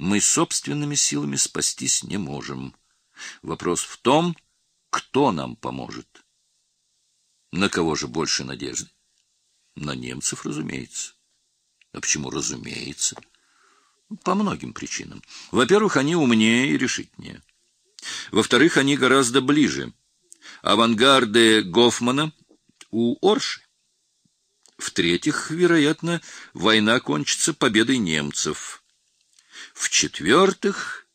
Мы собственными силами спастись не можем. Вопрос в том, кто нам поможет. На кого же больше надежды? На немцев, разумеется. А почему разумеется? По многим причинам. Во-первых, они умнее и решительнее. Во-вторых, они гораздо ближе. Авангарды Гофмана у Орши. В-третьих, вероятно, война кончится победой немцев. В-четвертых,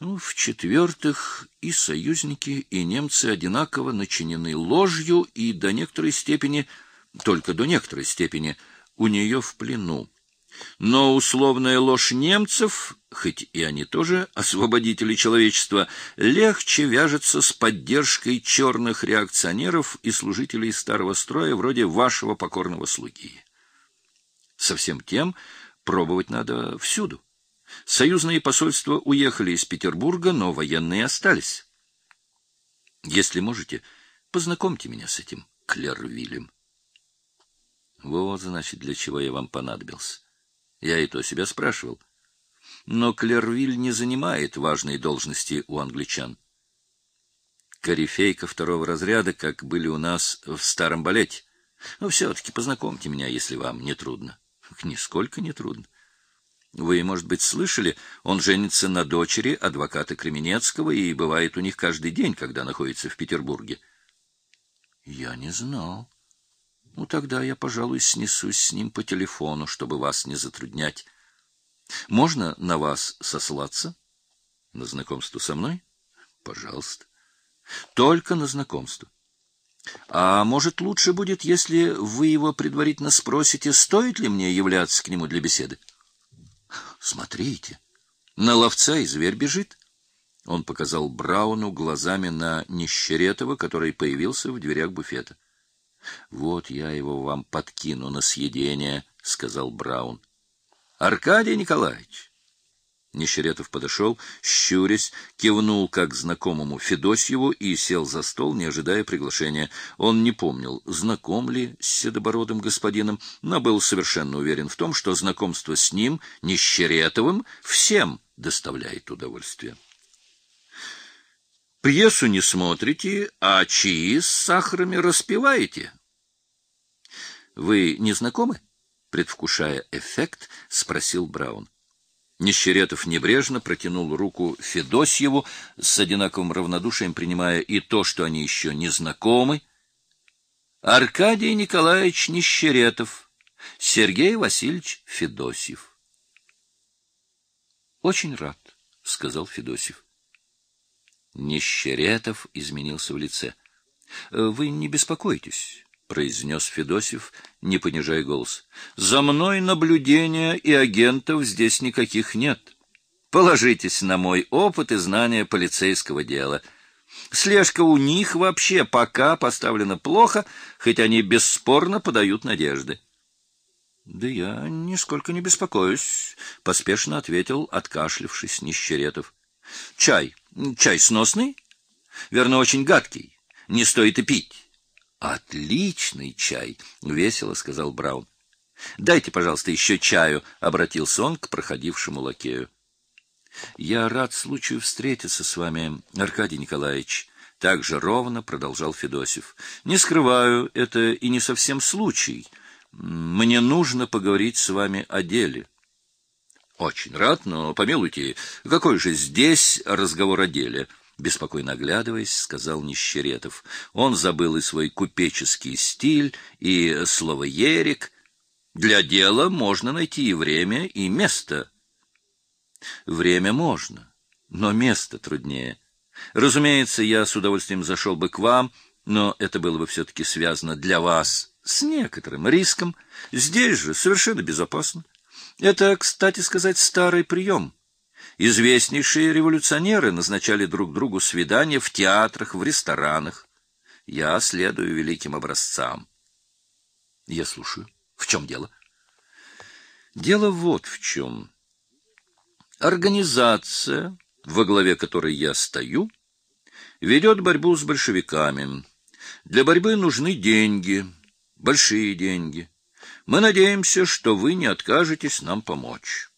ну, в-четвертых, и союзники, и немцы одинаково начинены ложью и до некоторой степени, только до некоторой степени, у нее в плену. Но условная ложь немцев, хоть и они тоже освободители человечества, легче вяжется с поддержкой черных реакционеров и служителей старого строя, вроде вашего покорного слуги. Совсем тем пробовать надо всюду. Союзные посольства уехали из Петербурга, но военные остались. Если можете, познакомьте меня с этим Клервилем. Вот, значит, для чего я вам понадобился. Я и то себя спрашивал. Но Клервиль не занимает важной должности у англичан. Корифейка второго разряда, как были у нас в старом балете. Но все-таки познакомьте меня, если вам не трудно. Нисколько не трудно. Вы, может быть, слышали, он женится на дочери адвоката Кременецкого и бывает у них каждый день, когда находится в Петербурге. Я не знал. Ну тогда я, пожалуй, снесусь с ним по телефону, чтобы вас не затруднять. Можно на вас сослаться? На знакомство со мной? Пожалуйста. Только на знакомство. А может, лучше будет, если вы его предварительно спросите, стоит ли мне являться к нему для беседы? Смотрите, на ловца и зверь бежит. Он показал Брауну глазами на Нищеретова, который появился в дверях буфета. Вот я его вам подкину на съедение, сказал Браун. Аркадий Николаевич, Нищеретов подошел, щурясь, кивнул как знакомому Федосьеву и сел за стол, не ожидая приглашения. Он не помнил, знаком ли с седобородым господином, но был совершенно уверен в том, что знакомство с ним, Нищеретовым, всем доставляет удовольствие. Пьесу не смотрите, а чаи с сахарами распиваете. Вы не знакомы? предвкушая эффект, спросил Браун. Нищеретов небрежно протянул руку Федосьеву с одинаковым равнодушием, принимая и то, что они еще не знакомы. Аркадий Николаевич Нищеретов, Сергей Васильевич Федосьев. Очень рад, сказал Федосьев. Нищеретов изменился в лице. Вы не беспокойтесь, произнес Федосев, не понижая голос. За мной наблюдения и агентов здесь никаких нет. Положитесь на мой опыт и знания полицейского дела. Слежка у них вообще пока поставлена плохо, хоть они бесспорно подают надежды. Да я нисколько не беспокоюсь, поспешно ответил, откашлявшись Нищеретов. Чай, чай сносный? Верно, очень гадкий. Не стоит и пить. Отличный чай, весело сказал Браун. Дайте, пожалуйста, еще чаю, обратился он к проходившему лакею. Я рад случаю встретиться с вами, Аркадий Николаевич, так же ровно продолжал Федосев. Не скрываю, это и не совсем случай. Мне нужно поговорить с вами о деле. Очень рад, но помилуйте, какой же здесь разговор о деле? Беспокойно оглядываясь, сказал Нищеретов. Он забыл и свой купеческий стиль, и слово ерик. Для дела можно найти и время, и место. Время можно, но место труднее. Разумеется, я с удовольствием зашел бы к вам, но это было бы все таки связано для вас с некоторым риском. Здесь же совершенно безопасно. Это, кстати сказать, старый прием. Известнейшие революционеры назначали друг другу свидания в театрах, в ресторанах. Я следую великим образцам. Я слушаю. В чем дело? Дело вот в чем. Организация, во главе которой я стою, ведет борьбу с большевиками. Для борьбы нужны деньги, большие деньги. Мы надеемся, что вы не откажетесь нам помочь.